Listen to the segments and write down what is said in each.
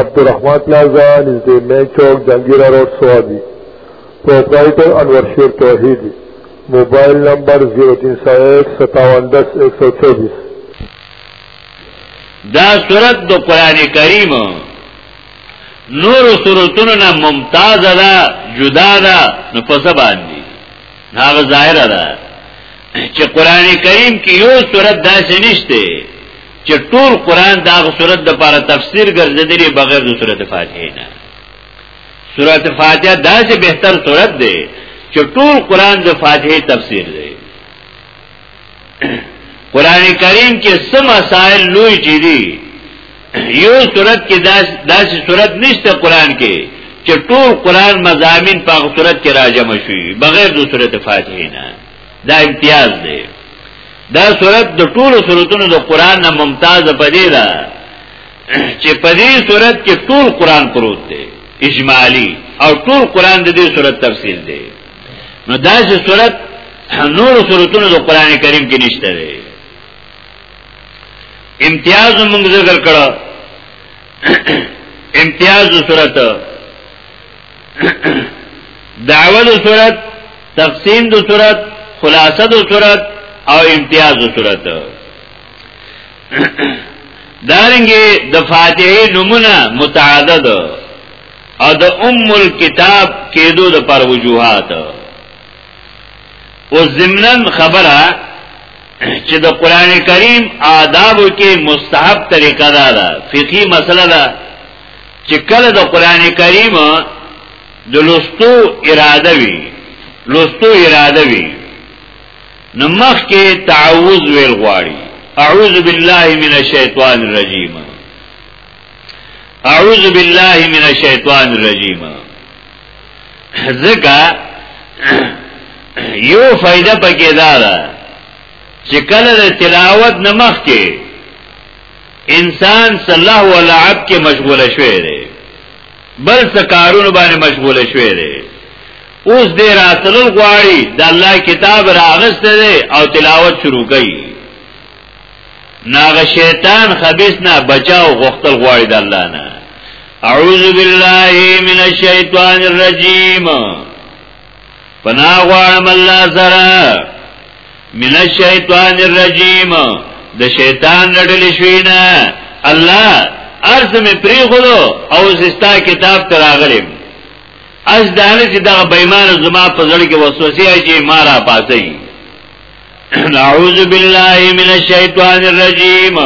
عبدالرحمن پلازا نزدې مین چوک جنگیرا روډ سوابي پرپرایټر انور شیر توحیدی موبایل نمبر 03015710124 دا صورت د قران کریم نور صورتونو نه ممتاز ده جدا ده نو په زبان دي هغه ظاهر ده چې قران کریم کې یو صورت داسې نشته چې ټول قران دا صورت د لپاره تفسیر ګرځیدلی بغیر د صورت فاتحه نه صورت فاتحه دا چې بهتر صورت دی چې ټول قران د فاتحه تفسیر دی قران کریم کې سم مسائل لوی چي دي یو صورت کې داس داس صورت نشته قران کې چې ټول قران مزامین په صورت کې راجم شي بغیر د صورت فاتحه نه دا امتیاز دی دا صورت د ټولو صورتونو د قران نه ممتاز پدې ده چې پدې صورت کې ټول قران پروت دی اجمالی او ټول قران د دې صورت تفصیل دی نو دا چې صورت نور صورتونو د قران کریم کې نشته دی امتیاز موږ ذکر کړو امتیاز صورت دعوه دو صورت تقسیم دو صورت خلاصه دو صورت او امتیاز دو صورت دارنگی د فاتحه نمونه متعدد او د ام الكتاب کېدو د پر وجوهات او ضمنن خبره چې د قران کریم آدابو کې مستحب طریقه ده فقہی مسله ده چې کله د قران کریم د لوستو اراده وي لوستو اراده وي نو مخ کې تعوذ ویل غواړي اعوذ بالله من الشیطان الرجیم اعوذ بالله من الشیطان الرجیم ځکه یو فائدہ پکې دا ده چې کله تلاوت نمخ کې انسان صلاح و لعب کې مشغول شوی دی بل سکارونو باندې مشغول شوی دی اوس دې راتل غواړي د الله کتاب راغسته دی او تلاوت شروع کوي ناغه شیطان خبيث نه بچاو غختل غواړي د الله نه اعوذ بالله من الشیطان الرجیم پناه غواړم الله سره من الشیطان الرجیم د شیطان لړل شوینا الله ارز می پری غلو او زستا کتاب تراغلم از دانه چې دا بېمان زما په ځړ کې وسوسه اچي مارا پاتې اعوذ بالله من الشیطان الرجیم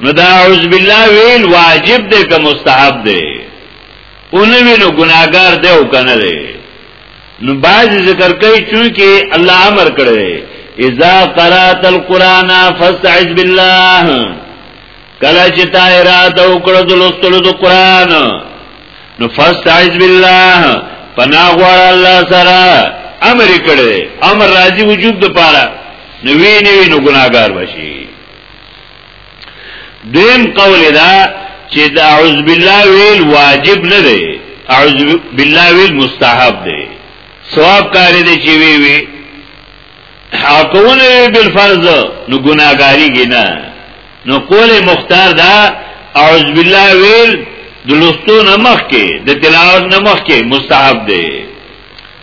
نو دا اعوذ بالله ویل واجب دی که مستحب دی اونوی نو گناهگار دی او کنه دی نو باز ذکر کوي چونکه الله امر کړی اذا قرات القران فاستعذ بالله کله چې تا اراده وکړه د لوستلو د قران نو فاستعذ بالله پناه غواړ الله سره امر کړی امر راځي وجوب د پاره نو وی نه وی نو ګناګار بشي دویم قول دا چې د اعوذ بالله ویل واجب نه دی اعوذ بالله ویل مستحب دی ثواب کار دی چې وی وی حقونه بالفرض نو ګناګاری ګنا نو قول مختار دا اعوذ بالله ویل د لستو نمخ کې د تلاوت نمخ کې مستحب دی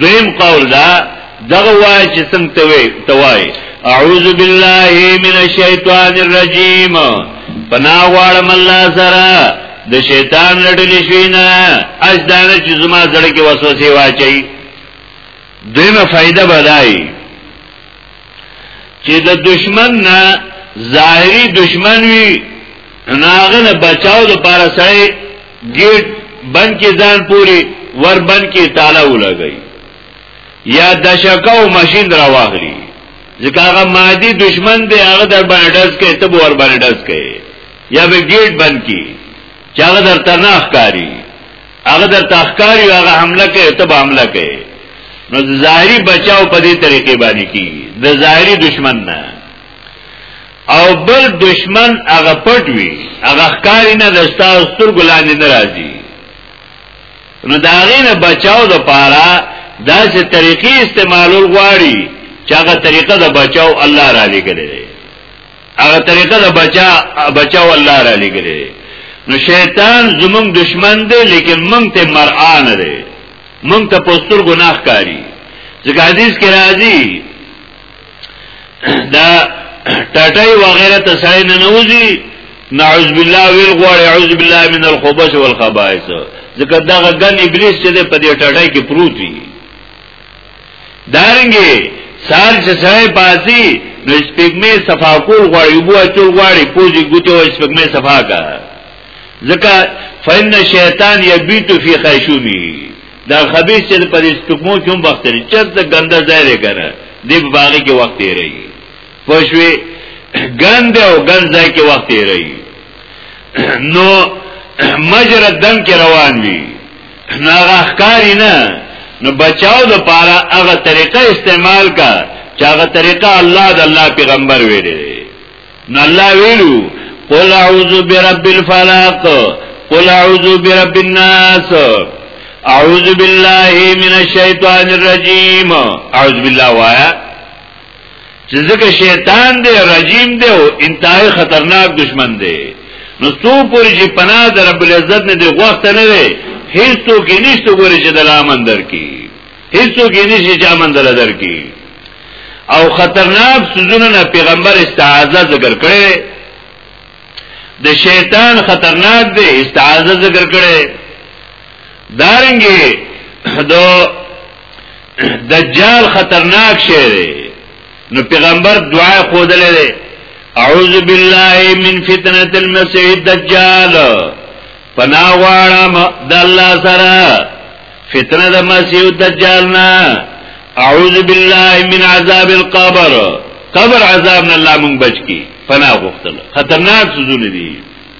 دویم قول دا دغه وای چې څنګه ته وای ته وای اعوذ بالله من الشیطان الرجیم پنا غواړم الله سره د شیطان لړل شي نه اج دانه چې زما زړه کې وسوسه واچي دینه فائدہ بدای چې د دشمن نه ظاهری دشمن وي ناغه نه بچاو د پاره سړی ګیټ بند کې ځان پوری ور بند کې تالا ولګي یا د شکاو ماشین را واغلی ځکه هغه مادي دشمن دی هغه در باندې ډز کوي ته ور باندې ډز کوي یا به ګیټ بند کی چې هغه در تناخ کاری هغه در تخکاری هغه حمله کوي ته به حمله کوي نو ظاهری بچاو په دې طریقې باندې کی د ظاهری دشمن نه او بل دشمن هغه پټ وي هغه ښکاری نه د ستاسو سترګو لاندې نه راځي نو دا غینه بچاو د پاره داسې طریقې استعمالول غواړي چې هغه طریقه د بچاو الله را لګلې هغه طریقه د بچا بچا والله را لګره نو شیطان زمونږ دشمن دی لیکن مونږ ته مرعان دی مونږ ته پوستر ګناه کاری ځکه حدیث کې راځي دا ټټای وغیرہ ته سړی نه نوځي نعوذ بالله ویل غواړي اعوذ بالله من الخبث والخبائث ځکه دا غن ابلیس چې په دې ټټای کې پروت دی دارنګي سال چې سړی پاسي نو سپګمې صفا کول غواړي بو اچول غواړي پوزي ګوتو سپګمې صفا کا ځکه فإن شیطان یبیت فی خیشومی دا خبیث چې په سپګمو کې هم وخت لري چې د ګنده ځای لري کنه دې باغې کې وخت یې رہی پښوی ګند او ګند ځای کې وخت یې رہی نو مجرد دم کې روان وي نه راخکاری نه نو بچاو د پاره هغه طریقه استعمال کا چې هغه طریقه الله د الله پیغمبر ویلې نو الله ویلو قل اعوذ برب الفلق قل اعوذ برب الناس اعوذ بالله من الشیطان الرجیم اعوذ بالله وایا چې ځکه شیطان دی رجیم دی او انتهای خطرناک دشمن دی نو څو پوری چې پناه در رب العزت نه دی غوښت نه دی هیڅ تو کې نشته ګوري چې د لامن در کی هیڅ تو کې نشي چې امن در در کی او خطرناک سوزونه نه پیغمبر استعاذہ ذکر کړي د شیطان خطرناک دی استعاذہ ذکر کړي دارنګي دو دجال خطرناک شی دی نو پیغمبر دعا خودلې ده اعوذ بالله من فتنه المسيح الدجال پناه غواړم د الله سره فتنه د مسیح الدجال نه اعوذ بالله من عذاب القبر قبر عذاب نه الله مونږ بچ کی پناه غوښتل خطرناک سوزونه دي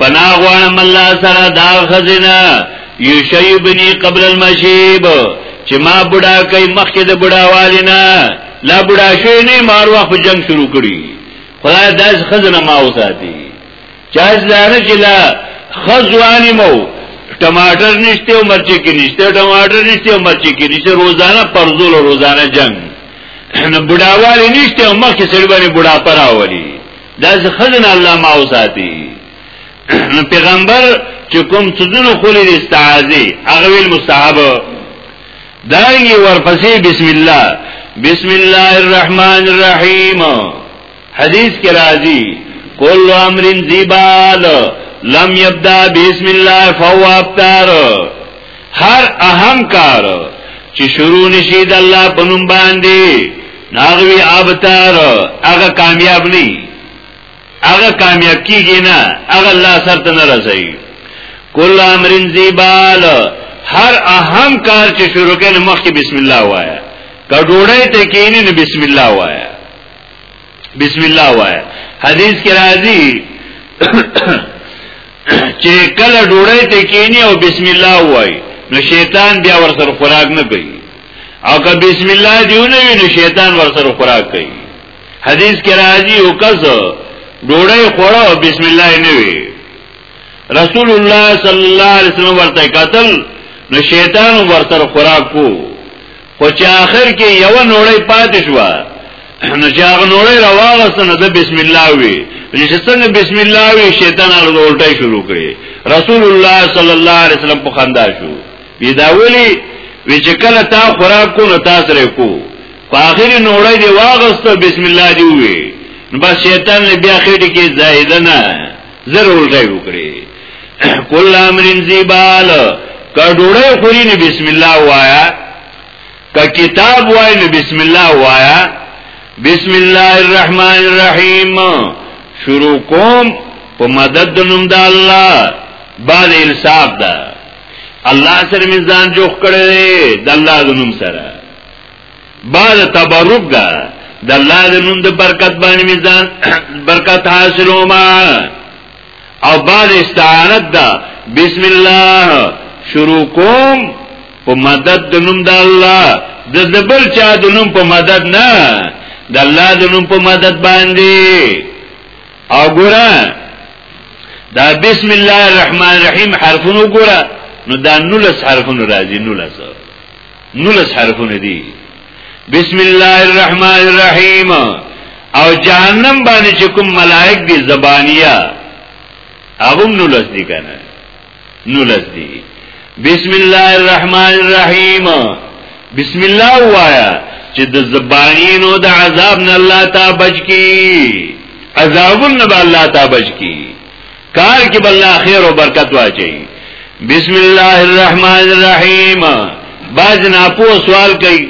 پنا غوانم الله سره دا خزینه یشیبنی قبل المشیب چې ما بډا کوي مخکې د بډا والینا لا بډا شوی نه مار وخت په جنگ شروع کړي خدای داس خزنه ما وساتي چاز لاره چې لا خزوانی مو ټماټر نشته او مرچ کې نشته ټماټر نشته او مرچ کې نشته روزانه پرزول روزانه جنگ نو بډاوالی نشته او مخکې سړي باندې بډا پراولي دا څه خزن الله ما وساتي نو پیغمبر چې کوم څونه خولې د استعاذه هغه ویل مستحب دا یې ورپسې بسم الله بسم الله الرحمن الرحیم حدیث کې راځي کل امر ذیبال لم یبدا بسم الله فهو ابتر هر اهم کار چې شروع نشي د الله په نوم باندې ناغوي ابتر هغه کامیاب نه هغه کامیاب کیږي نه هغه الله سره ته نه راځي کل امرن زیبال هر اهم کار چې شروع کړي مخکې بسم الله وایا کډوړې ته کینې نه بسم الله وایا بسم الله وای حدیث کې راځي چې کله ډوړې ته کینی او بسم الله وای نو شیطان بیا ور سره خوراک نه کوي او که بسم الله دیونه وی نو شیطان ور سره خوراک کوي حدیث کې راځي او کز ډوړې خوړه او بسم الله نه وی رسول الله صلی الله علیه وسلم ورته قتل نو شیطان ور سره خوراک کو خو چې آخر کې یو نوړی پاتې شو نو چې هغه نوړی راوغسته نو د بسم الله وی چې څنګه بسم الله وی شیطان هغه الټای شروع کړي رسول الله صلی الله علیه وسلم په خندا شو وی دا ویلی وی چې کله تا خوراک کو نو تا سره کو په اخر نوړی دی واغسته بسم الله دی وی نو بس شیطان بیا خېټه کې زائد نه زر الټای وکړي کل امرین زیبال که ډوړې خوري نه بسم الله وایا که کتاب وای نه بسم الله وایا بسم الله الرحمن الرحیم شروع کوم په مدد د نوم د الله بعد انصاف ده الله سره میزان جوخ کړي د الله د نوم سره بعد تبرک دا د الله د نوم د برکت باندې میزان برکت حاصلو ما او بعد استعانت دا بسم الله شروع کوم په مدد د نوم د الله د زبر چا د نوم په مدد نه د الله د نوم په مدد باندې او ګره دا بسم الله الرحمن الرحیم حرفونو ګره نو دا نولس حرفونو راځي نولس نولس حرفونه دي بسم الله الرحمن الرحیم او جهنم باندې چې کوم ملائک دي زبانیا هغه نولس دي کنه نولس دي بسم الله الرحمن الرحیم بسم الله وایا چې د زبانینو د عذاب نه الله تا بچ کی عذابونه به الله تا بچ کی کار کې بل خیر او برکت واچي بسم الله الرحمن الرحیم باز نه پو سوال کوي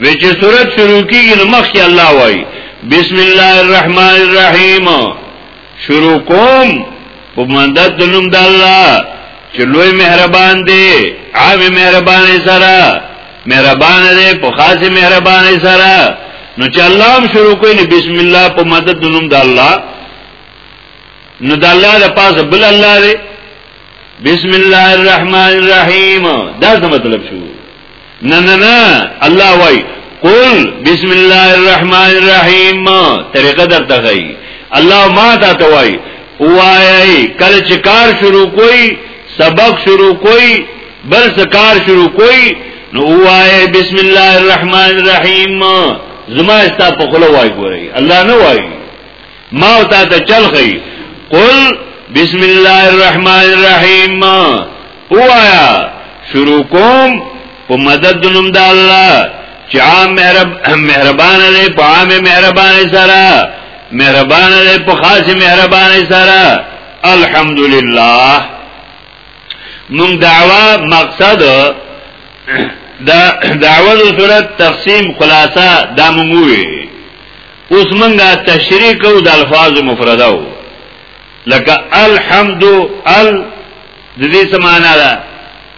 وچه صورت شروع کیږي نو مخکې الله وایي بسم الله الرحمن الرحیم شروع کوم په مندد د نوم د الله چې لوی مهربان دی عام مهربان سره مهربان دی په خاصه مهربانه سره نو چې الله هم شروع کوي نو بسم الله په مدد نوم د الله نو د الله د پاسه بل الله دی بسم الله الرحمن الرحیم دا څه مطلب شو نه نه نه الله وای قل بسم الله الرحمن الرحیم طریقه درته غي الله ما ته توای وای کله چې کار شروع کوي سبق شروع کوي بل سکار شروع کوي نو وایي بسم الله الرحمن الرحیم زما استا په خله وای ګوري الله نه وای ما او تا ته چل خي قل بسم الله الرحمن الرحیم وایا شروع کوم په مدد نوم د الله چې عام مهربان دی په عام مهربان سره مهربان دی په خاص مهربان سره الحمدلله مونږ دعوا مقصد دا دعوا د صورت تقسیم خلاصہ دا مونږ وی اوس مونږه تشریح کو د الفاظ مفردو لکه الحمد ال د دې سمانا ده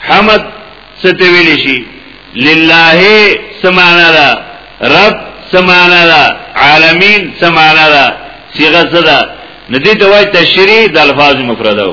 حمد ست ویل شي لله سمانا ده رب سمانا ده عالمین سمانا ده صيغه څه ده ندی ته وای تشریح د الفاظ مفردو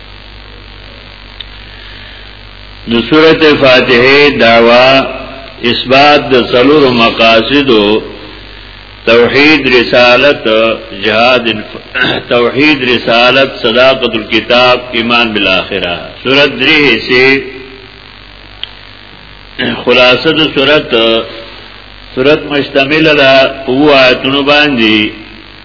نو سورته فاتحه دعوا اثبات د څلور مقاصدو توحید رسالت جهاد توحید رسالت صداقت الكتاب ایمان بالآخرہ سورۃ دری حصے خلاصه د سورۃ سورۃ مشتمل ده په آیتونو باندې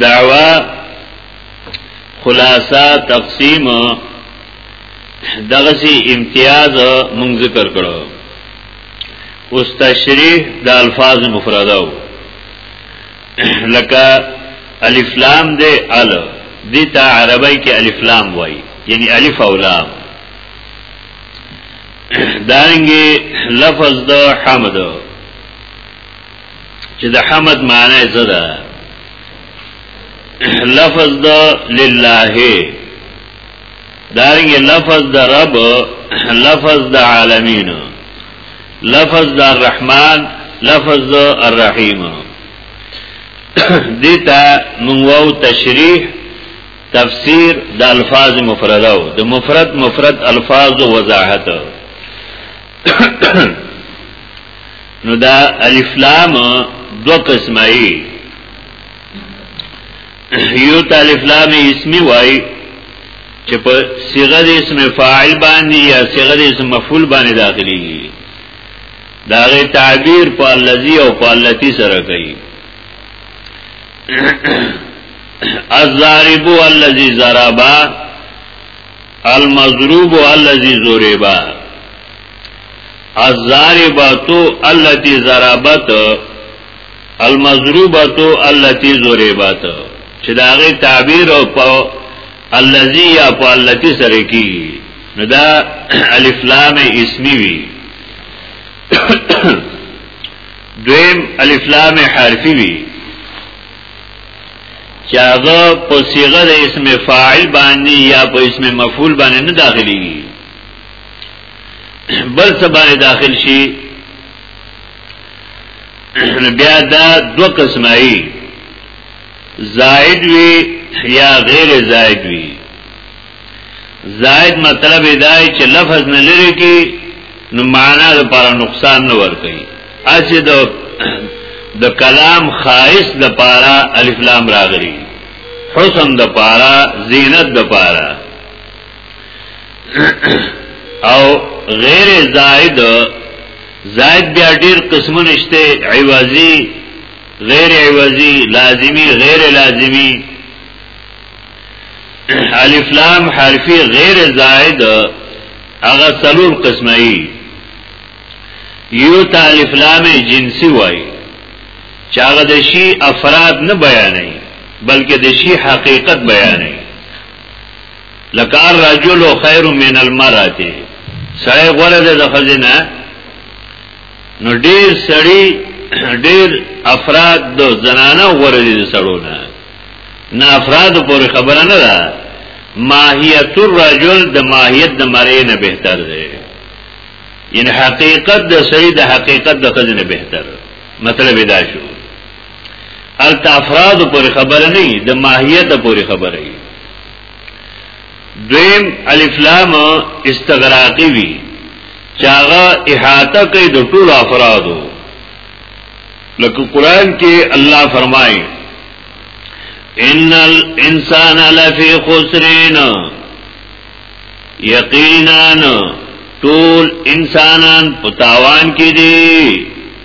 دعوا خلاصہ تقسیم دغسی امتیاز مونږ ذکر کړو اوس تشریح د الفاظ مفرده و لکه الف لام دې ال دې ته عربی کې الف لام وای یعنی الف او لام دانګي لفظ د حمد چې د حمد معنی څه ده لفظ د لله دارنګ لفظ د رب لفظ د عالمین لفظ د الرحمن لفظ د الرحیم دیتا منواو تشریح تفسیر د الفاظ مفرده او د مفرد مفرد الفاظ وضاحت نو دا الف لام دو قسمه ای یو تا الف لام اسمی وای چې په صيغه د اسم فاعل باندې یا صيغه د اسم مفعول باندې داخلي دا غي تعبیر په الذي او په التي سره کوي الضارب الذي ضربا المضروب الذي ضربا الزارباتو اللتی زرابت المضروباتو اللتی زرابت چې دا غي تعبیر او په الذی یا په اللتی سره کی نو دا الف لام اسمی وی دویم الف لام حرفی وی چې هغه په صيغه د اسم فاعل باندې یا په اسم مفعول باندې نه داخليږي بل سبانه داخل شي بیا دا دو قسمه زائد وی یا غیر زائد وی زائد مطلب دای چې لفظ نه لري کې نو معنا لپاره نقصان نه ور کوي اسی د د کلام خاص د پارا الف لام راغلی حسن د پارا زینت د پارا او غیر زائد زائد بیا ډیر قسمونه شته عوضی غیر عوضی لازمی غیر لازمی الف لام حرفی غیر زائد هغه څلور قسمه یو ته الف لام جنسی وای چاغه د شی افراد نه بیانې بلکې د شی حقیقت بیانې لکه الرجل خیر من المرأه سړی غوړه ده د خزینه نو ډیر سړی ډیر افراد د زنانه غوړه دي سړونه نه افراد پورې خبره نه ده ماهیت الرجل د ماهیت د مرئه نه بهتر ده یعنی حقیقت د سړی د حقیقت د خزینه بهتر مطلب دا شو الته افراد پر خبره نه د ماهیت پر خبره وي دویم الف لام استغراقی وی چاغه احاطه کوي د ټول افرادو لکه قران کې الله فرمایي ان الانسان لفی خسرین یقینا ټول انسانان پتاوان کې دي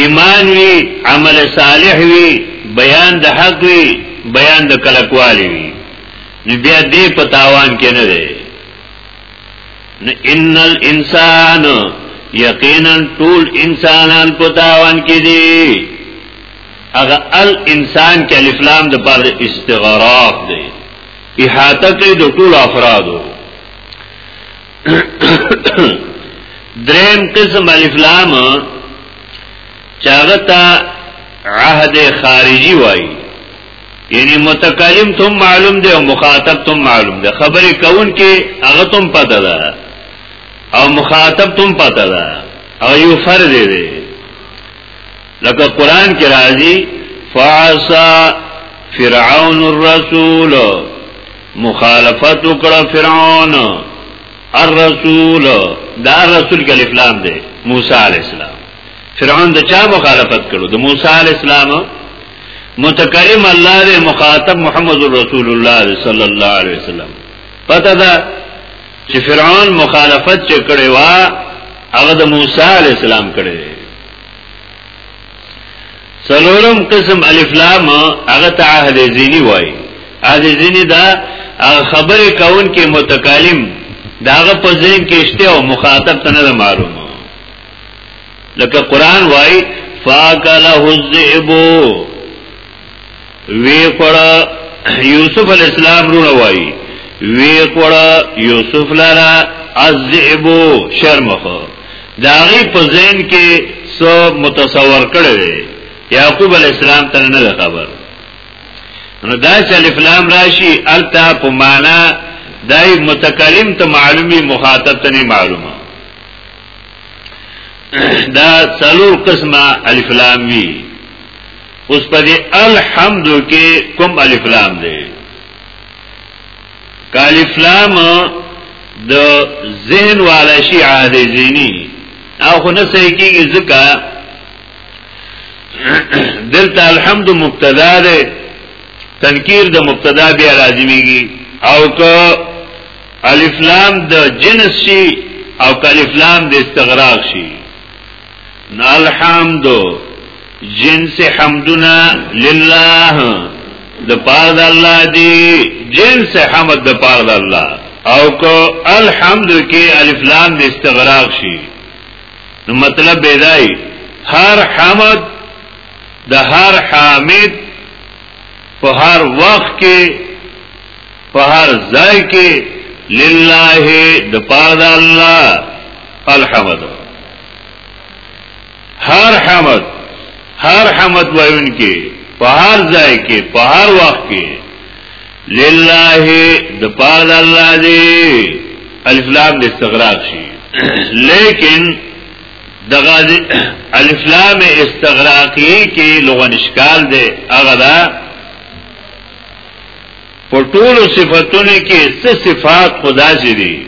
ایمان وی عمل صالح وی بیان د حق وی بیان د کلکوالی وی نو بیا دې په تاوان کې نه دی نو ان الانسان یقینا ټول انسانان په تاوان کې دي اغه الانسان کې الف لام د پر استغراق دی احاطه کوي د ټول افرادو دریم قسم الف لام چاغتا عهد خارجی وای یعنی متکلم تم معلوم دی او مخاطب تم معلوم دی خبرې کون کې هغه تم پته ده او مخاطب تم پته ده او یو فرد دی لکه قران کې راځي فعصا فرعون الرسول مخالفت وکړه فرعون الرسول دا رسول کې الفلام دی موسی علی السلام فرعون د چا مخالفت کړو د موسی علی السلام متکلم الله دی مخاطب محمد رسول الله صلی الله علیه وسلم پته دا چې فرعون مخالفت چې کړي وا هغه د موسی علی السلام کړي سلورم قسم الف لام هغه ته عهد زینی وای عهد زینی دا خبر کون کې متکلم داغه په ذهن کې شته او مخاطب ته نه معلوم لکه قران وای فاکله الذئب وی خوړه یوسف علی السلام رونه وای وی خوړه یوسف لرا عذبو شرمخ داغي په زین کې سو متصور کړي یعقوب علی السلام ته نه خبر نو دا چې الف لام راشي التا په معنا دای متکلم ته معلومي مخاطب ته نه معلومه دا څلور قسمه الف لام وی اوس په دې الحمد کې کوم الف لام دی کالف لام د ذهن والا شی عهد ذهنی او خو نه صحیح کیږي ځکه دلته الحمد مبتدا ده تنکیر د مبتدا بیا لازمیږي او که الف لام د جنس شي او که الف لام د استغراق شي نو الحمد جنس حمدنا لله د پاره د الله دی جنس حمد د پاره د الله او کو الحمد کې الف لام د استغراق شي نو مطلب بدای هر حمد د هر حامد په هر وخت کې په هر ځای کې لله د پاره د الله الحمد هر حمد هر حمد وایون کې په هر ځای کې په هر وخت کې لله د پاد الله دی الف لام د استغراق شي لیکن دغه الف لام استغراقی کې لغون اشکال دی هغه دا په ټولو صفاتونو کې څه صفات خدا سي دي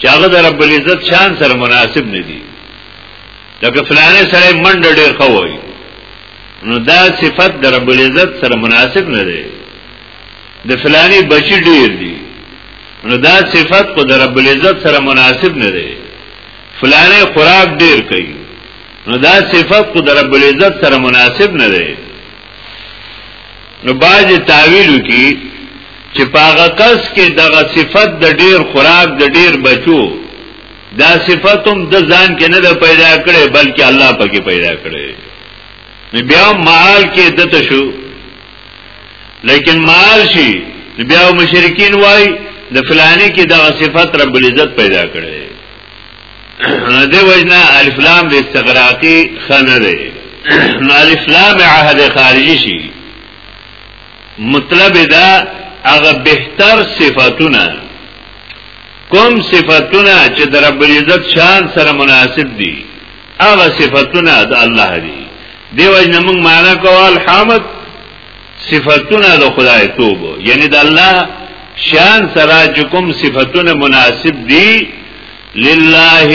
چې هغه د رب العزت شان سره مناسب نه دي لکه فلانه سره منډه ډېر خوي نو دا صفت د رب العزت سره مناسب نه دی د فلانی بچی ډېر دي نو دا صفت خو د رب العزت سره مناسب نه دی فلانه خوراک ډېر کوي نو دا صفت خو د رب العزت سره مناسب نه دی نو باج تعویلو کی چې پاغه کس کې دغه صفت د ډیر خوراک د ډیر بچو دا صفتم د ځان کې نه پیدا کړي بلکې الله پکې پیدا کړي نو بیا مال کې دته شو لیکن مال شي بیا مشرکین وای د فلانی کې دغه صفت رب العزت پیدا کړي نو دی وجنا الف لام د استغراقی خنه دی نو الف لام عهد خارجی شي مطلب دا هغه بهتر صفاتونه کوم صفاتونه چې د رب العزت شان سره مناسب دي هغه صفاتونه د الله دي دیو جن موږ معنا کو الحمد صفاتونه د خدای توب یعنی د الله شان سره چې کوم صفاتونه مناسب دي لله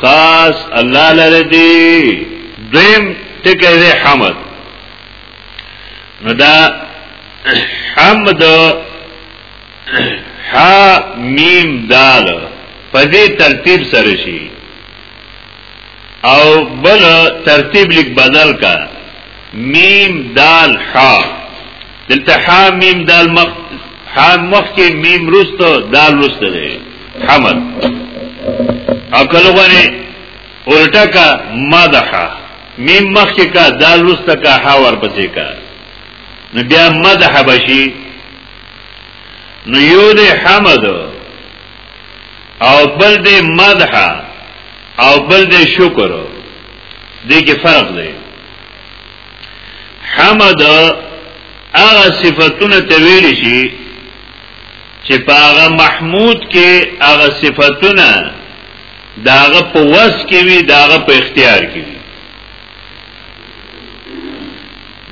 خاص الله لره دي دیم ټکی دی حمد نو دا حمد ح میم دال په دې ترتیب سره شي او بل ترتیب لیک بدل کا میم دال حا دلته حا میم دال مخ حا مخ کې میم رستو دال رستو دی حمل او کله غواړي الټا کا مدح میم مخ کې کا دال رستو کا حا ورپسې کا نو بیا مدح بشي نو یو دی حمد او بل دې مدح او بل دې شکر دې کې فرق دی حمد هغه صفاتونه ته ویل شي چې په هغه محمود کې هغه صفاتونه داغه په وس کې وي داغه په اختیار کې وي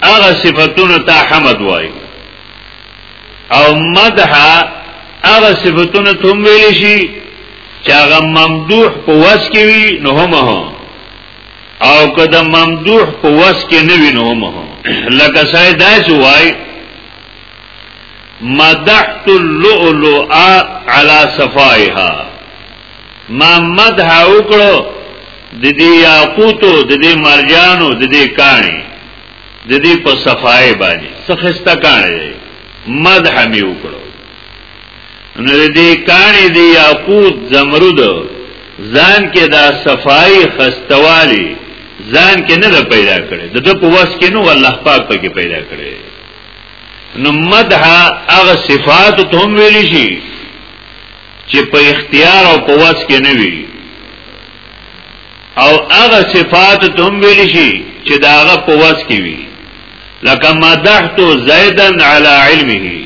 هغه صفاتونه ته حمد وایي او مدح هغه صفاتونه ته ویل شي چې هغه ممدوح په وس کې وي نو هم او کده ممدوح په وس کې نه وي نو هم لکه سای داس وای مدحت اللؤلؤ على صفائها ما مدح وکړو د دې یاقوتو د دې مرجانو د دې کانی د دې په صفای باندې سخسته کانه دی مدح می وکړو نو دې کانه دی یاقوت زمرد ځان کې دا صفای خستوالی ځان کې نه پیدا کړي د په واس کې نو الله پاک پکې پیدا کړي نو مدح هغه صفات ته هم ویل شي چې په اختیار او په واس کې نه وي او هغه صفات تم ویل شي چې دا هغه په وس کې وي لکه مدحت زیدا علی علمه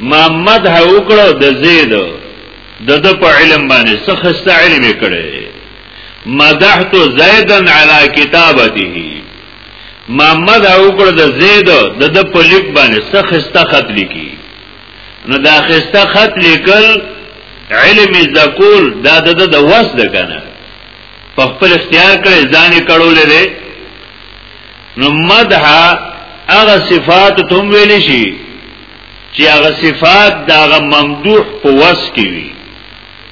ما مدح وکړو د زید د د په علم باندې سخص علم کړي مدحت زیدا علی کتابته ما مدح وکړو د زید د د په لیک باندې سخص خط لیکي نو دا خسته خط لیکل علم زکول دا د د وس د کنه په خپل اختیار کړي ځان کړو لري نو مدح هغه صفات تم ویل شي چې هغه صفات دا ممدوح په وس کې وي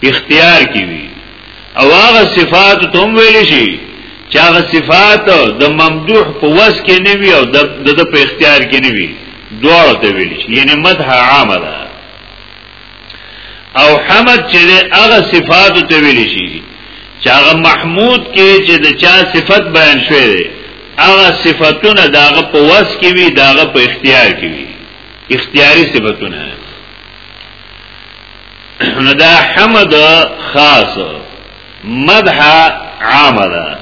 اختیار کی وی او هغه صفات ته هم ویل شي چې هغه صفات د ممدوح په وس کې نه وي او د د په اختیار کې نه وي دواړه ته ویل شي یعنی مدح عامه ده او حمد چې هغه صفات ته ویل شي چې هغه محمود کې چې د چا صفت بیان شوی دی هغه صفاتونه داغه په وس کې وي داغه په اختیار کې وي اختیاري صفاتونه نو دا حمد خاص مدح عام ده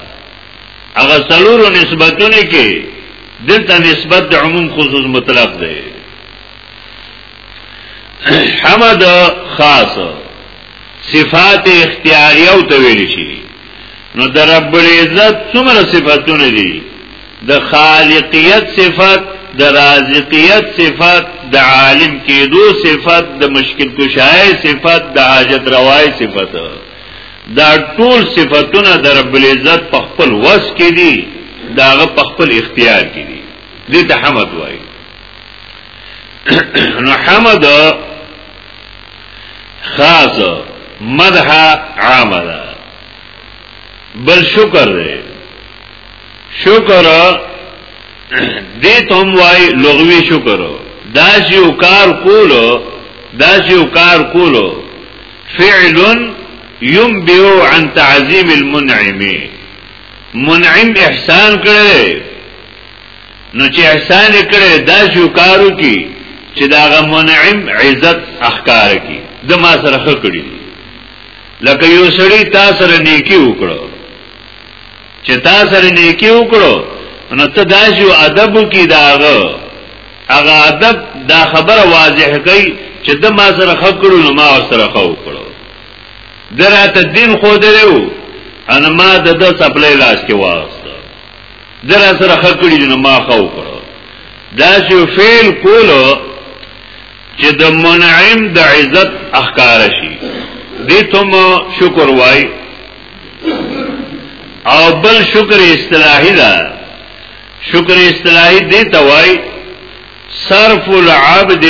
هغه سلورو نسبتونه کې دلته نسبت د عموم خصوص مطلق ده حمد خاص صفات اختیاریه او تویل شي نو د رب العزت څومره صفاتونه دي د خالقیت صفت د رازقیت صفت د عالم کېدو صفت د مشکل کشای صفت د حاجت روای صفت دا ټول صفاتونه د رب العزت په خپل وس کې دي داغه په خپل اختیار کې دي دې ته حمد وایي نو حمد خاص مدح عام ده بل شکر دی شکر دې تم وای لغوي شکر دا چې یو کار کولو دا چې یو کار کولو فعل ينبئ عن تعظيم المنعم منعم احسان کړي نو چې احسان کړي دا چې یو کارو کی چې داغه منعم عزت احکار کی د ما سره خکړي لکه یو سړی تا سره نیکی وکړو چې تا سره نیکی وکړو نو ته دا چې ادب کی داغه هغه ادب دا خبره واضح کوي چې د ما سره خکړو نو ما سره خو وکړو دراته دین خو درو ان ما د د سپلې لاس کې واست در سره خکړی نو ما خو وکړو دا چې فعل کولو چې د منعم د عزت اخکار شي دې ته شکر وای او بل شکر اصطلاحی دا شکر اصطلاحی دی توائی صرف العبد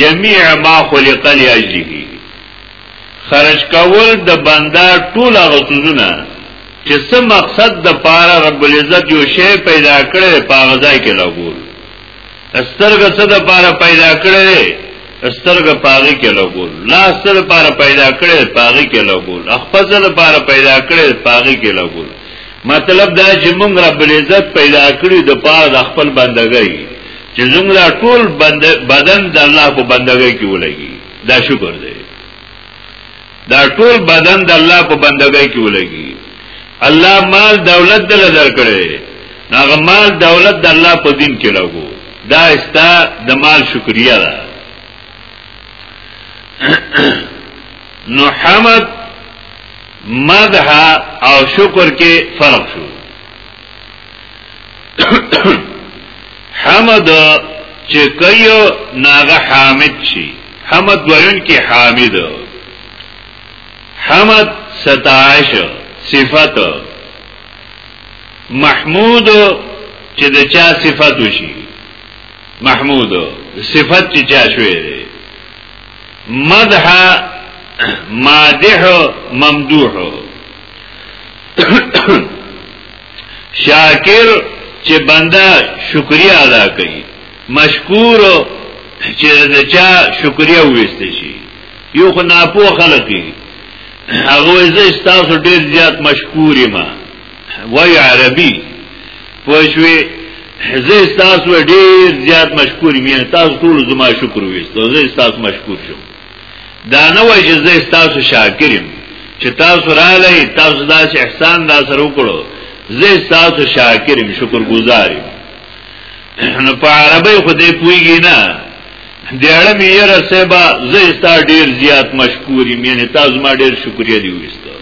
جميع ما خلق لاجله خرج کول د بندا ټول غوتونه چې څه مقصد د پاره رب العزت یو شی پیدا کړي په غځای کې لګول سترګه څه د پاره پیدا کړې سترګه پاغي کې لګول لا ستر پاره پیدا کړې پاغي کې لګول اخفزل پاره پیدا کړې پاغي کې لګول مطلب دا چې موږ رب العزت پیدا کړی د پاره د خپل بندګۍ چې زموږ ټول بدن د الله په بندګۍ کې ولګي دا شکر دی دا ټول بدن د الله په بندګۍ کې ولګي الله مال دولت دل درکړي هغه مال دولت د الله په دین کې لګو دا استا د مال شکریا ده نو حمد مدح او شکر کې فرق شو حمد چې کوي ناغه حامد شي حمد وین کې حامد حمد ستایش صفت محمود چې د چا صفت وشي محمود صفت چې چا شوی مدح مادح ممدوح شاکر چې بنده شکریا ادا کوي مشکور چې د چا شکریا وېست شي یو خو ناپو خلک دي هغه زه تاسو ډیر زیات مشکور ما وای عربي پوښوي زه تاسو ډیر زیات مشکور یم تاسو ټول زما شکر وېست زه تاسو مشکور شم دا نه وای چې زه تاسو شاکرم چې تاسو راغلی تاسو دا چې احسان دا سره وکړو زه تاسو شاکرم شکر گزارم نو په عربی خو دې پویږي نه دیړه مې یې رسېبا زه ستا ډیر زیات مشکوري مینه تاسو ما ډیر شکریا دی وسته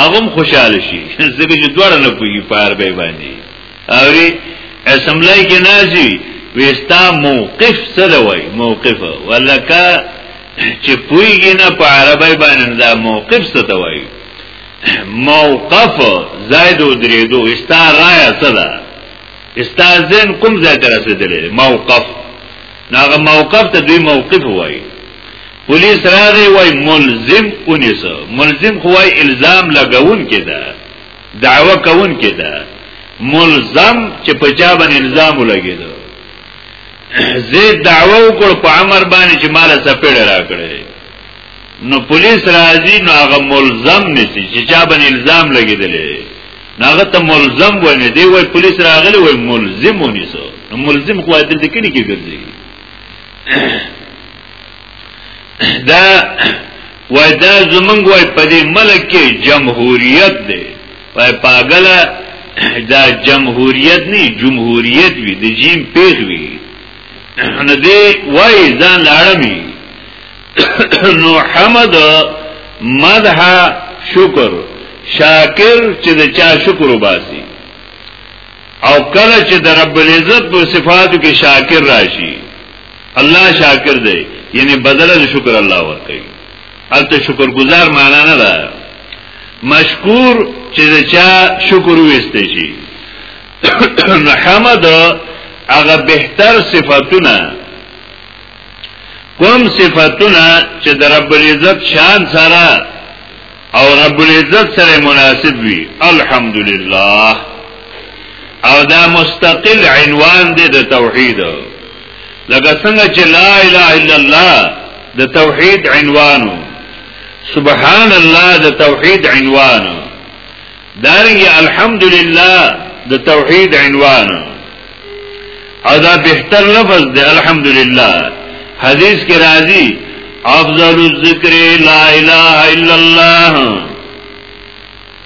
هغه خوشاله شي ځکه چې دوړه نه پویږي په عربی باندې اوری اسمبلی کې نازي وستا موقف څه دی موقف ولکه چې پویږي نه په عربی باندې دا موقف څه ته وایي موقف زائد او دریدو استا رائے څه ده استا ځین کوم ځای ته رسیدلې موقف ناغه موقف ته دوی موقف وایي پولیس راغی وای ملزم اونیسه ملزم خوای الزام لګون کې ده دعوه کون کې ده ملزم چې په چا باندې الزام ولګي ده زید دعوه وکړ په عمر باندې چې مال سپېړ راکړي نو پولیس راځي نو هغه ملزم نسی چې چا باندې الزام لګیدلې هغه ته ملزم ونه دی وای پولیس راغلی وای ملزم ونیسو نو ملزم خو عدل دې کړي کې ګرځي دا وای دا زمنګ وای په دې ملک کې جمهوریت دی وای پاګلا دا جمهوریت نه جمهوریت وی د جیم پیغ وی نه دی وای ځان لاړمی نو حمد مدح شکر شاکر چې د چا شکر وباسي او کله چې د رب العزت په صفاتو کې شاکر راشي الله شاکر دی یعنی بدل د شکر الله ورکوي البته شکر گزار معنا نه ده مشکور چې چا شکر وسته شي نو حمد هغه بهتر صفاتونه کوم صفاتونه چې د رب العزت شان سره او رب العزت سره مناسب وي الحمدلله او دا مستقل عنوان دی د توحید لکه څنګه چې لا اله الا الله د توحید عنوانو سبحان الله د توحید عنوانو دارنګه الحمدلله د توحید عنوانو او دا بهتر لفظ دی الحمدلله حدیث کې راځي افضل الذکر لا اله الا الله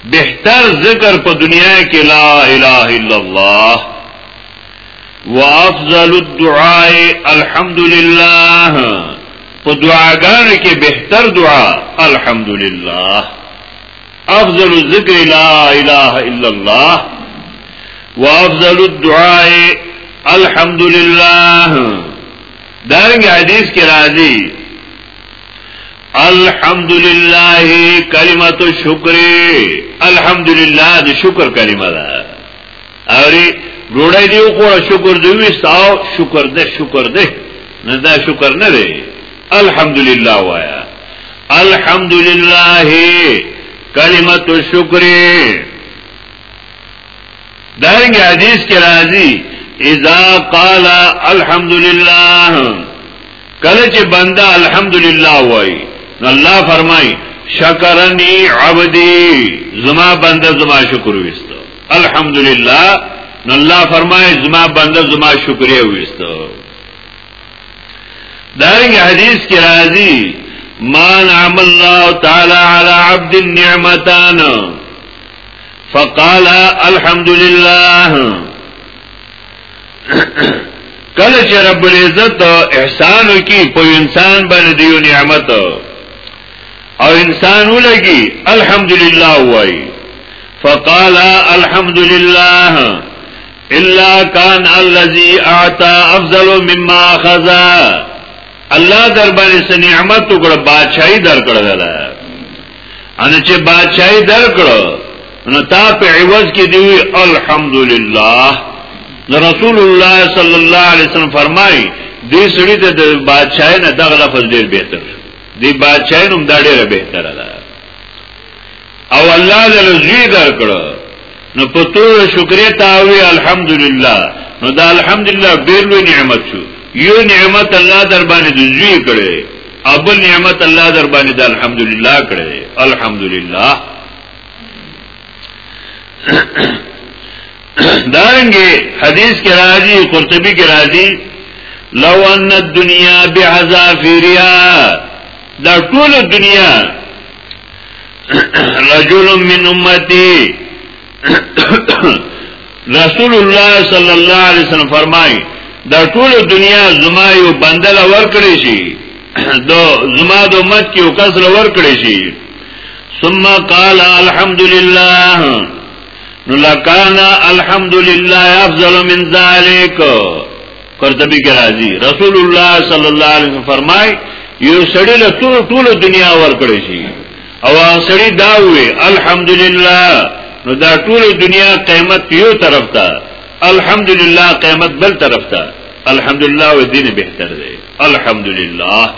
بهتر ذکر په دنیا کې لا اله الا الله وافضل الدعاء الحمد لله په دعاګانو کې بهتر دعا الحمد لله افضل الذکر لا اله الا الله وافضل الدعاء الحمد لله دارنګ حدیث کې راځي الحمد لله کلمۃ الشکر الحمد لله د شکر کلمه ده اره ډوړای دی خو شکر دی وساو شکر دې شکر دې نه دا شکر نه دی الحمدلله وایا الحمدلله کلمت الشکر دارنګ حدیث کې راځي اذا قال الحمدلله کله چې بنده الحمدلله وای الله فرمای شکرنی عبدی زما بنده زما شکر وست الحمدلله نو الله فرمایي زما بنده زما شکریا وستو دارنګ حدیث کې راځي ما نعم الله تعالى على عبد النعمتان فقال الحمد لله کله چې رب العزت احسان وکي په انسان باندې یو نعمت او انسان ولګي الحمدلله وای فقال الحمدلله الا كان الذي اعطى افضل مما اخذ الله در باندې سن نعمت وکړه بادشاہي در کړل ان چې بادشاہي در کړو نو تا په عوض کې دی الحمدلله رسول الله صلی الله علیه وسلم فرمای دې سړي ته د بادشاہي نه دغه لفظ ډیر بهتر دی بادشاہی نوم دا ډیره بهتره ده او الله دل زوی درکړو نو په تور شکرې تاوی الحمدلله نو دا الحمدلله ډیر لوی نعمت شو یو نعمت الله در باندې د زوی کړي ابل نعمت الله در باندې د الحمدلله کړي الحمدلله دارنګه حدیث کې راځي قرطبي کې راځي لو ان الدنيا بعذافيرها دا ټول دنیا رجل من امتی رسول الله صلی الله علیه وسلم فرمایي دا ټول دنیا زما یو بندل ور کړی شي دو زما د امت کې یو کس ور کړی شي ثم قال الحمدلله نو لکانا الحمدلله افضل من ذلک قرطبی کې راځي رسول الله صلی الله علیه وسلم فرمای یو سړی له ټول ټول دنیا ور کړی شي او سړی دا وی الحمدلله نو دا ټول دنیا قیمت یو طرف ته الحمدلله قیمت بل طرف ته الحمدلله و دین بهتر دی الحمدلله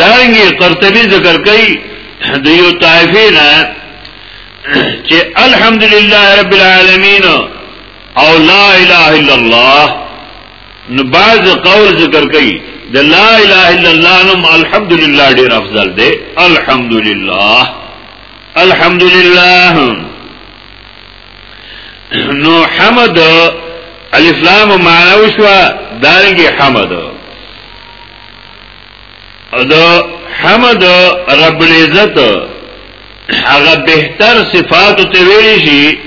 دارنګي قرطبي ذکر کوي د یو طائفین چې الحمدلله رب العالمین او لا اله الا الله نو بعض قول ذکر کوي د لا اله الا الله نوم الحمدلله ډیر افضل دی الحمدلله الحمدلله نو حمد الف لام معنا وشو دارنګي حمد دا حمد رب العزت هغه بهتر صفات ته ویل شي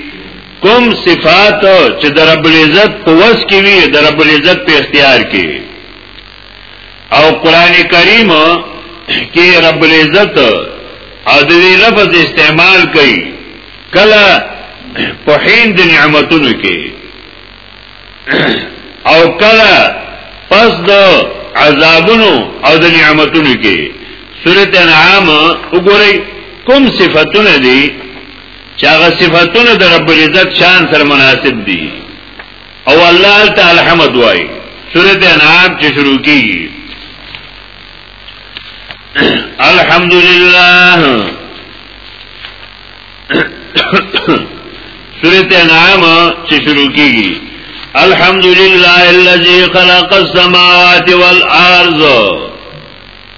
کوم صفات چې د رب العزت په وس کې وي د رب العزت په اختیار کې او قران کریم کې رب العزت او د دې لفظ استعمال کوي کله په حین د نعمتونو کې او کله پس د عذابونو او د نعمتونو کې سورۃ انعام وګورئ کوم صفاتونه دي چې هغه صفاتونه د رب العزت شان سره مناسب دي او الله الته الحمد وای سورۃ انعام چې شروع کیږي الحمدلله سورۃ انعام چې شروع کیږي الحمدلله الذي خلق السماوات والارض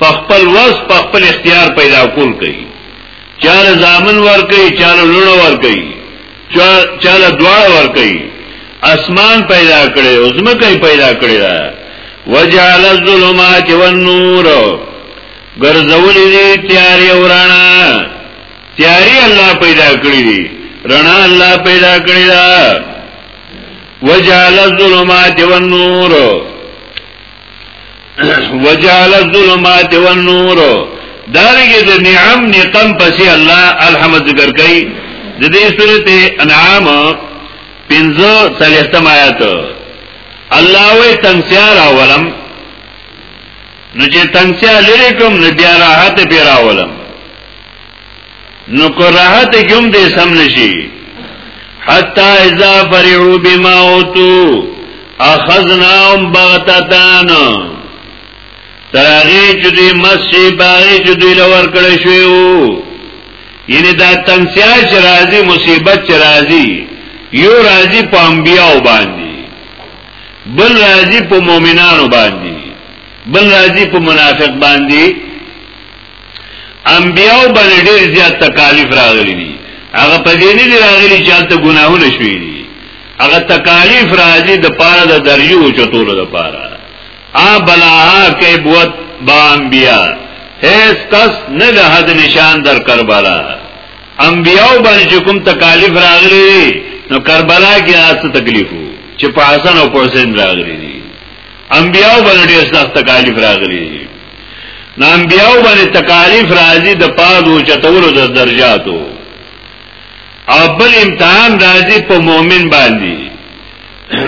په خپل وس په خپل اختیار پیدا کول کوي چاله زامن ور کوي چاله لونه ور کوي چاله دواړه ور کوي اسمان پیدا کړي او زمکه پیدا کړي دا وجعل الظلمات والنور ګرځولې دي تیارې ورانا تیارې الله پیدا کړې دي رڼا الله پیدا کړې ده وجعل الظلمات والنور وجعل الظلمات والنور دارنګه د نعم نقم پسې الله الحمد ذکر کوي د دې سورته انعام پنځه څلختم آیات الله وې تنسیار اولم نو چې تنسیار لري کوم نو بیا راحت پیرا اولم نو کراهت کوم دې سم نشي حتا اذا فرعوا بما اوتو اخذناهم بغتتان تراغی چې دوی مسجد باغی چې دوی لور کړی شوی وو یعنی دا تنسیا چې راځي مصیبت چې راځي یو راځي په انبیاو باندې بل راځي په مؤمنانو باندې بل راځي په منافق باندې انبیاو باندې ډیر زیات تکالیف راغلي دي هغه په دې نه دي راغلي چې هلته ګناهونه شوي دي هغه تکالیف راځي د پاره د دریو چتولو د پاره ا بلاها کې بوت با انبیا هیڅ کس نه د حد نشان در کربلا انبیاو باندې کوم تکالیف راغلي نو کربلا کې اس تکلیف چې په حسن او حسین راغلي انبیاو باندې سخت تکالیف راغلي نو انبیاء باندې تکالیف راځي د پادو چتولو د درجاتو او بل امتحان راځي په مؤمن باندې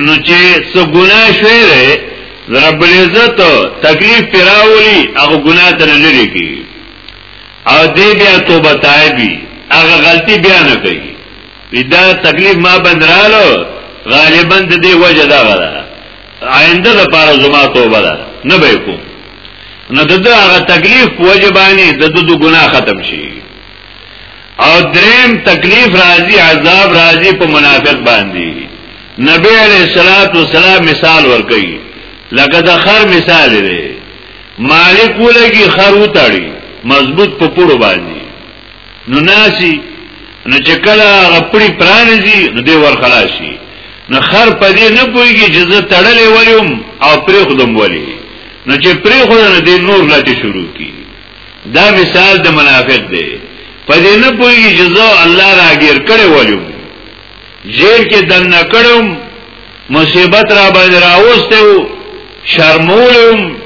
نو چې څو ګناه شوی دی رب العزت تکلیف پیراولی هغه ګناه تر لری کی او دې بیا توبه تایبی هغه غلطی بیا نه کوي دا تکلیف ما بندرالو غالبا د دې وجه دا غره آینده د پاره زما توبه ده نه به کوم نو د دغه هغه تکلیف په وجه باندې د دغه ګناه ختم شي او دریم تکلیف راځي عذاب راځي په منافق باندې نبی علیہ الصلوۃ والسلام مثال ورکړي لکه د خر مثال دی مالک ولګي خر وتاړي مضبوط په پړو باندې نو ناسی نو چې کله غپړي پرانځي نو دی ور خلاصي نو خر په دې نه پويږي چې زه تړلې ولیم او پرې خودم ولي نو چې پرې خود نه دی نور لاته شروع کی دا مثال د منافق دی په دې نه پويږي چې زه الله راګیر کړي ولیم جیل کې دنه کړم مصیبت را باندې راوسته شرمولم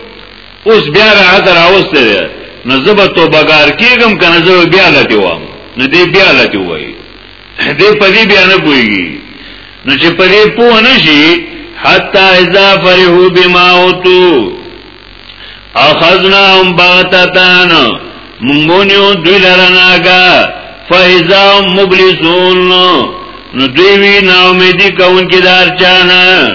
اوس بیا راحت راوسته دی نو زه به توبګار کېږم که نه زه بیا لتې وم نو دی بیا لتې ووایي دی په دې بیا نه پوهېږي نو چې په دې پوه نه شي حتی اذا فرحو بما اوتو اخذنا هم بغتتان مونگونیو دوی لرناکا فاذا هم مبلسون نو دوی وی ناومیدی کونکی دار چانا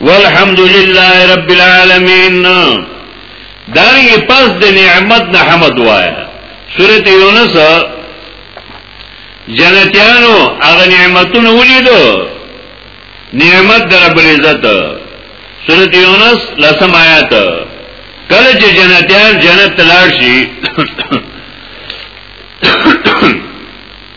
والحمد لله رب العالمین دارنگی پس دی نعمت نا حمد وایا سورت یونس جنتیانو اغا نعمتون ولیدو نعمت در رب العزت سورت یونس لسم آیات کله چې جنتیان جنت تلار شي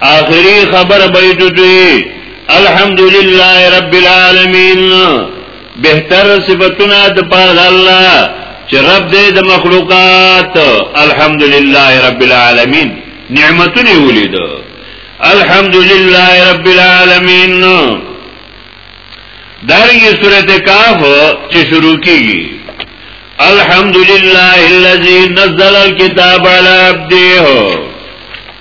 آخری خبر بیتو دوی الحمدللہ رب العالمین بهتر صفتونه د پاره الله چې رب دې د مخلوقات الحمدلله رب العالمین نعمتونه ولید الحمدلله رب العالمین دارنګه سورته کاف چې شروع کیږي الحمدلله الذي نزل الكتاب على عبده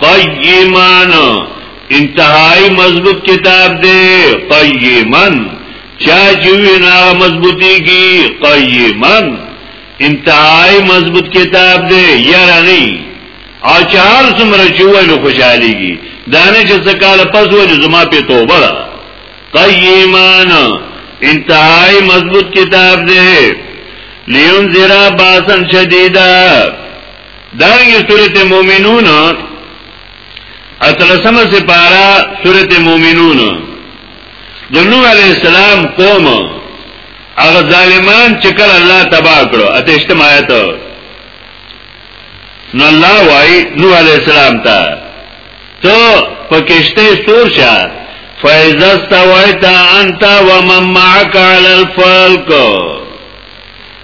قیمان انتهائی مضبوط کتاب دے قیمان چا جوی نا مضبوطی کی قیمان انتهائی مضبوط کتاب دے یرانی او چهار سمره چوه نو خوشحالی کی دانه چه سکال پس ولی زما پی توبه دا قیمان انتهائی مضبوط کتاب دے لیون زیرا باسن شدیده دارنګه سورته مومنون اتلسمه سپارا سورته مومنون د نوح علی السلام قوم هغه ظالمان چې کله الله تبا کړو اته اجتماعات نو الله وای نوح علی السلام ته ته پکشته سور شه فاذا استويت انت ومن معك على الفلك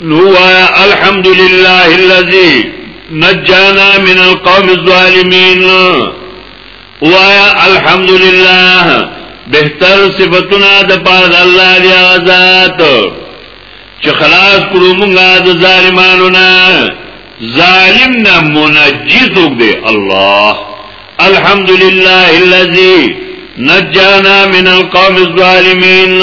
نو وایا الحمدلله الذی نجانا من القوم الظالمین وایا الحمدلله بهتر صفاتنا د پاره الله دی آزاد چې خلاص کړو موږ د ظالمانو نه ظالم نه منجز وګړي الله الحمدلله الذی نجانا من القوم الظالمین